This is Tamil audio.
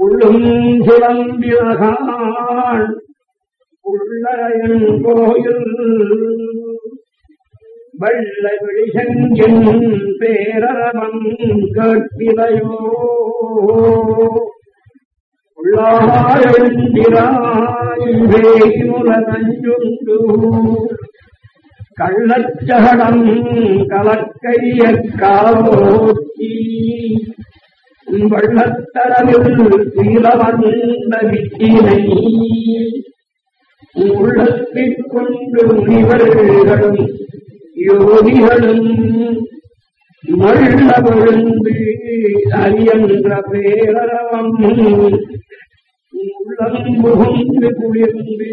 உள்ளும் சிலம்பினகான் உள்ளரையன் கோயில் வெள்ள விழிசெங்கின் பேரரவன் கேட்பிலையோ உள்ளாயுந்திராயுல கள்ளச்சகடம் கலக்கைய காலோச்சி வள்ளத்தரவில் சீலவந்த உள்ளத்திற் கொண்டு முனிவர்களும் யோகிகளும் மள்ளவழுந்து அரியன்ற பேரவம் உள்ளம் புகுந்து குளிர்ந்து